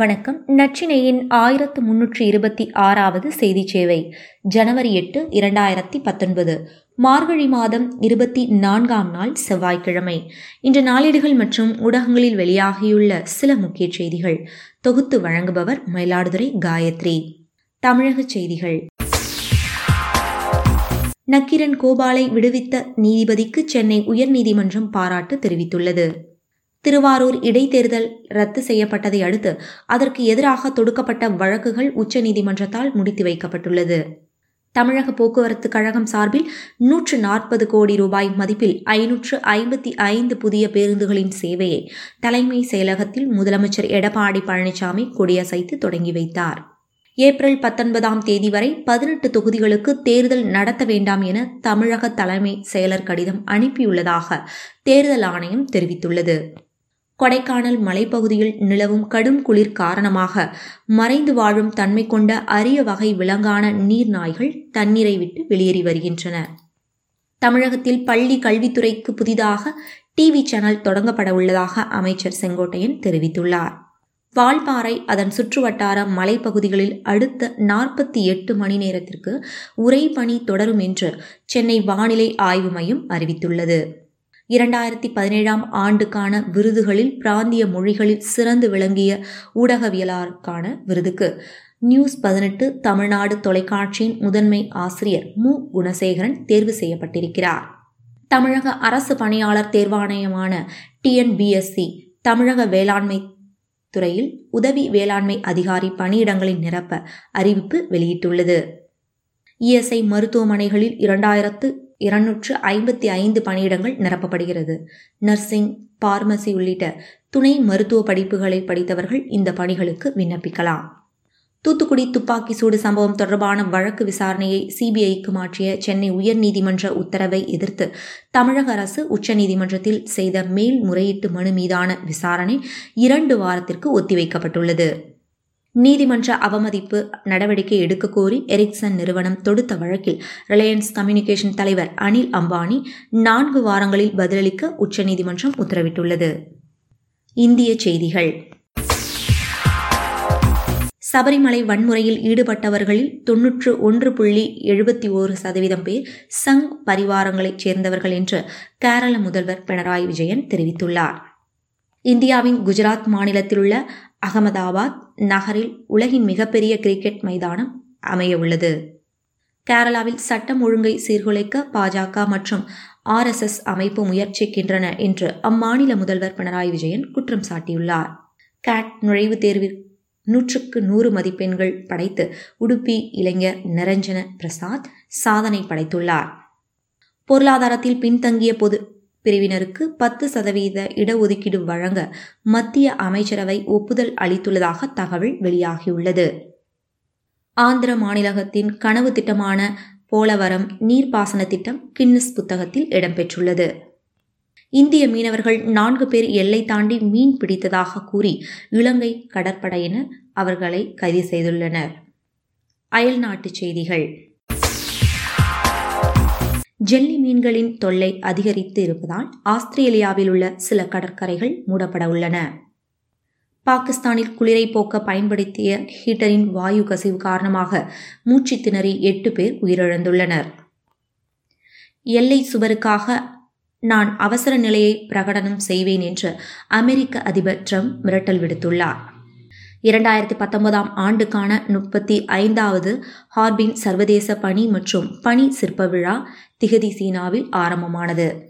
வணக்கம். நச்சினையின் ஆயிரத்து முன்னூற்றி இருபத்தி ஆறாவது செய்தி சேவை ஜனவரி எட்டு இரண்டாயிரத்தி பத்தொன்பது. மார்கழி மாதம் இருபத்தி நான்காம் நாள் செவ்வாய்க்கிழமை. இன்று நாளேடுகள் மற்றும் ஊடகங்களில் வெளியாகியுள்ள சில முக்கிய செய்திகள். தொகுத்து வழங்குபவர் மயிலாடுதுறை காயத்ரி. தமிழக செய்திகள். நக்கிரன் கோபாலை விடுவித்த நீதிபதிக்கு சென்னை உயர்நீதிமன்றம் பாராட்டு தெரிவித்துள்ளது. திருவாரூர் இடைத்தேர்தல் ரத்து செய்யப்பட்டதை அடுத்து அதற்கு எதிராக தொடுக்கப்பட்ட வழக்குகள் உச்சநீதிமன்றத்தால் முடித்து வைக்கப்பட்டுள்ளது. தமிழக போக்குவரத்து கழகம் சார்பில் நூற்று நாற்பது கோடி ரூபாய் மதிப்பில் ஐநூற்று ஐம்பத்தி ஐந்து புதிய பேருந்துகளின் சேவையை தலைமை செயலகத்தில் முதலமைச்சர் எடப்பாடி பழனிசாமி கொடியசைத்து தொடங்கி வைத்தார். ஏப்ரல் பத்தொன்பதாம் தேதி வரை பதினெட்டு தொகுதிகளுக்கு தேர்தல் நடத்த வேண்டாம் என தமிழக தலைமை செயலர் கடிதம் அனுப்பியுள்ளதாக தேர்தல் ஆணையம் தெரிவித்துள்ளது. கொடைக்கானல் மலைப்பகுதியில் நிலவும் கடும் குளிர் காரணமாக மறைந்து வாழும் தன்மை கொண்ட அரிய வகை விலங்கான நீர்நாய்கள் தண்ணீரை விட்டு வெளியேறி வருகின்றன. தமிழகத்தில் பள்ளி கல்வித்துறைக்கு புதிதாக டிவி சேனல் தொடங்கப்பட உள்ளதாக அமைச்சர் செங்கோட்டையன் தெரிவித்துள்ளார். வால்பாறை அதன் சுற்றுவட்டார மலைப்பகுதிகளில் அடுத்த நாற்பத்தி எட்டு மணி நேரத்திற்கு உறைபனி தொடரும் என்று சென்னை வானிலை ஆய்வு மையம் அறிவித்துள்ளது. இரண்டாயிரத்தி பதினேழாம் ஆண்டுக்கான விருதுகளில் பிராந்திய மொழிகளில் சிறந்து விளங்கிய ஊடகவியலாளருக்கான விருதுக்கு நியூஸ் பதினெட்டு தமிழ்நாடு தொலைக்காட்சியின் முதன்மை ஆசிரியர் மு. குணசேகரன் தேர்வு செய்யப்பட்டிருக்கிறார். தமிழக அரசு பணியாளர் தேர்வாணையமான டிஎன்பிஎஸ்சி தமிழக வேளாண்மை துறையில் உதவி வேளாண்மை அதிகாரி பணியிடங்களின் நிரப்ப அறிவிப்பு வெளியிட்டுள்ளது. இஎஸ்ஐ மருத்துவமனைகளில் இரண்டாயிரத்து இருநூற்று ஐம்பத்தி ஐந்து பணியிடங்கள் நிரப்பப்படுகிறது. நர்சிங் பார்மசி உள்ளிட்ட துணை மருத்துவ படிப்புகளை படித்தவர்கள் இந்த பணிகளுக்கு விண்ணப்பிக்கலாம். தூத்துக்குடி துப்பாக்கி சூடு சம்பவம் தொடர்பான வழக்கு விசாரணையை சிபிஐக்கு மாற்றிய சென்னை உயர்நீதிமன்ற உத்தரவை எதிர்த்து தமிழக அரசு உச்சநீதிமன்றத்தில் செய்த மேல்முறையீட்டு மனு மீதான விசாரணை இரண்டு வாரத்திற்கு ஒத்திவைக்கப்பட்டுள்ளது. நீதிமன்ற அவமதிப்பு நடவடிக்கை எடுக்க கோரி எரிக்சன் நிறுவனம் தொடுத்த வழக்கில் ரிலையன்ஸ் கம்யூனிகேஷன் தலைவர் அனில் அம்பானி நான்கு வாரங்களில் பதிலளிக்க உச்சநீதிமன்றம் உத்தரவிட்டுள்ளது. இந்திய செய்திகள். சபரிமலை வன்முறையில் ஈடுபட்டவர்களில் தொன்னூற்று ஒன்று புள்ளி எழுபத்தி ஓரு சதவீதம் பேர் சங் பரிவாரங்களைச் சேர்ந்தவர்கள் என்று கேரள முதல்வர் பினராயி விஜயன் தெரிவித்துள்ளார். இந்தியாவின் குஜராத் மாநிலத்திலுள்ள அகமதாபாத் நகரில் உலகின் மிகப்பெரிய கிரிக்கெட் மைதானம் அமைய உள்ளது கேரளாவில் சட்டம் ஒழுங்கை சீர்குலைக்க பாஜக மற்றும் ஆர்எஸ்எஸ் அமைப்பு முயற்சிக்கின்றன என்று அம்மாநில முதல்வர் பினராயி விஜயன் குற்றம் சாட்டியுள்ளார். கேட் நுழைவுத் தேர்வில் நூற்றுக்கு நூறு மதிப்பெண்கள் படைத்து உடுப்பி இளைஞர் நிரஞ்சன பிரசாத் சாதனை படைத்துள்ளார். பொருளாதாரத்தில் பின்தங்கிய பொது பிரிவினருக்கு பத்து சதவீத இடஒதுக்கீடு வழங்க மத்திய அமைச்சரவை ஒப்புதல் அளித்துள்ளதாக தகவல் வெளியாகியுள்ளது. ஆந்திர மாநிலத்தின் கனவு திட்டமான போலவரம் நீர்ப்பாசன திட்டம் கின்னஸ் புத்தகத்தில் இடம்பெற்றுள்ளது. இந்திய மீனவர்கள் நான்கு பேர் எல்லை தாண்டி மீன் பிடித்ததாக கூறி இலங்கை கடற்படையினர் அவர்களை கைது செய்துள்ளனர். அயல்நாட்டுச் செய்திகள். ஜெல்லி மீன்களின் தொல்லை அதிகரித்து இருப்பதால் ஆஸ்திரேலியாவில் உள்ள சில கடற்கரைகள் மூடப்பட உள்ளன. பாகிஸ்தானில் குளிரை போக்க பயன்படுத்திய ஹீட்டரின் வாயு கசிவு காரணமாக மூச்சு திணறி எட்டு பேர் உயிரிழந்துள்ளனர். எல்லை சுவருக்காக நான் அவசர நிலையை பிரகடனம் செய்வேன் என்று அமெரிக்க அதிபர் ட்ரம்ப் மிரட்டல் விடுத்துள்ளார். இரண்டாயிரத்தி பத்தொன்பதாம் ஆண்டுக்கான முப்பத்தி ஐந்தாவது ஹார்பின் சர்வதேச பனி மற்றும் பனி சிற்ப விழா திகதி சீனாவில் ஆரம்பமானது.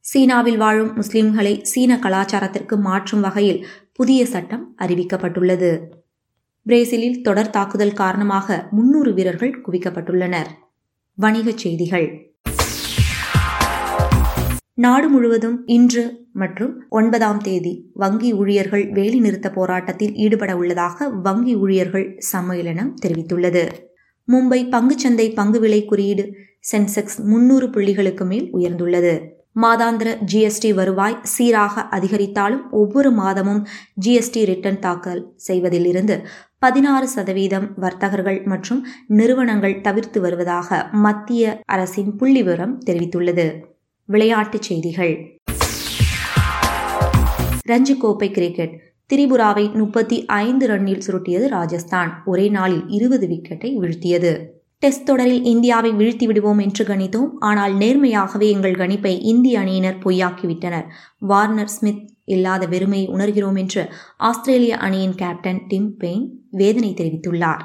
சீனாவில் வாழும் முஸ்லிம்களை சீன கலாச்சாரத்திற்கு மாற்றும் வகையில் புதிய சட்டம் அறிவிக்கப்பட்டுள்ளது. பிரேசிலில் தொடர் தாக்குதல் காரணமாக முன்னூறு வீரர்கள் குவிக்கப்பட்டுள்ளனர். வணிகச் செய்திகள். நாடு முழுவதும் இன்று மற்றும் ஒன்பதாம் தேதி வங்கி ஊழியர்கள் வேலைநிறுத்த போராட்டத்தில் ஈடுபட உள்ளதாக வங்கி ஊழியர்கள் சம்மேளனம் தெரிவித்துள்ளது. மும்பை பங்குச்சந்தை பங்கு விலை குறியீடு சென்செக்ஸ் முன்னூறு புள்ளிகளுக்கு மேல் உயர்ந்துள்ளது. மாதாந்திர ஜிஎஸ்டி வருவாய் சீராக அதிகரித்தாலும் ஒவ்வொரு மாதமும் ஜிஎஸ்டி ரிட்டர்ன் தாக்கல் செய்வதிலிருந்து பதினாறு சதவீதம் வர்த்தகர்கள் மற்றும் நிறுவனங்கள் தவிர்த்து வருவதாக மத்திய அரசின் புள்ளிவிவரம் தெரிவித்துள்ளது. விளையாட்டுச் செய்திகள். ரஞ்சி கோப்பை கிரிக்கெட். திரிபுராவை முப்பத்தி ஐந்து ரன்னில் சுருட்டியது ராஜஸ்தான். ஒரே நாளில் இருபது விக்கெட்டை வீழ்த்தியது. டெஸ்ட் தொடரில் இந்தியாவை வீழ்த்தி விடுவோம் என்று கணித்தோம். ஆனால் நேர்மையாகவே எங்கள் கணிப்பை இந்திய அணியினர் பொய்யாக்கிவிட்டனர். வார்னர் ஸ்மித் இல்லாத வெறுமையை உணர்கிறோம் என்று ஆஸ்திரேலிய அணியின் கேப்டன் டிம் பெயின் வேதனை தெரிவித்துள்ளார்.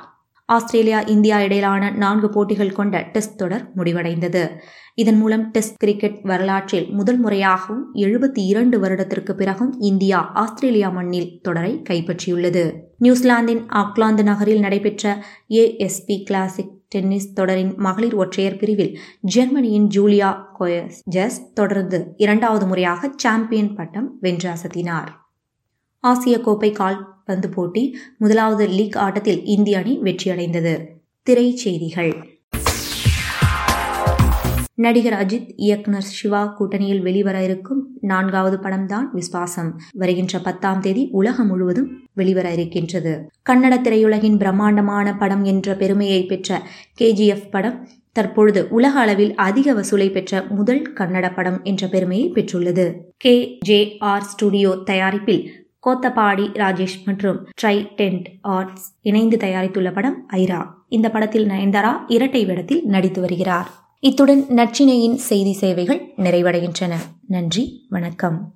ஆஸ்திரேலியா இந்தியா இடையிலான நான்கு போட்டிகள் கொண்ட டெஸ்ட் தொடர் முடிவடைந்தது. இதன் மூலம் டெஸ்ட் கிரிக்கெட் வரலாற்றில் முதல் முறையாகவும் எழுபத்தி இரண்டு வருடத்திற்கு பிறகும் இந்தியா ஆஸ்திரேலியா மண்ணில் தொடரை கைப்பற்றியுள்ளது. நியூசிலாந்தின் ஆக்லாந்து நகரில் நடைபெற்ற ஏஎஸ்பி கிளாசிக் டென்னிஸ் தொடரின் மகளிர் ஒற்றையர் பிரிவில் ஜெர்மனியின் ஜூலியா கோயஸ் தொடர்ந்து இரண்டாவது முறையாக சாம்பியன் பட்டம் வென்று அசத்தினார். ஆசிய கோப்பை கால் பந்து போட்டி முதலாவது லீக் ஆட்டத்தில் இந்திய அணி வெற்றியடைந்தது. திரைச்செய்திகள். நடிகர் அஜித் இயக்குனர் சிவா கூட்டணியில் வெளிவர இருக்கும் நான்காவது படம்தான் விஸ்வாசம். வருகின்ற பத்தாம் தேதி உலகம் முழுவதும் வெளிவர இருக்கின்றது. கன்னட திரையுலகின் பிரம்மாண்டமான படம் என்ற பெருமையை பெற்ற கேஜிஎஃப் படம் தற்பொழுது உலக அளவில் அதிக வசூலை பெற்ற முதல் கன்னட படம் என்ற பெருமையை பெற்றுள்ளது. கே ஜே ஆர் ஸ்டுடியோ தயாரிப்பில் கோத்தபாடி ராஜேஷ் மற்றும் ட்ரை டென்ட் ஆர்ட்ஸ் இணைந்து தயாரித்துள்ள படம் ஐரா. இந்த படத்தில் நயன்தாரா இரட்டை வேடத்தில் நடித்து வருகிறார். இத்துடன் நச்சினையின் செய்தி சேவைகள் நிறைவடைகின்றன. நன்றி வணக்கம்.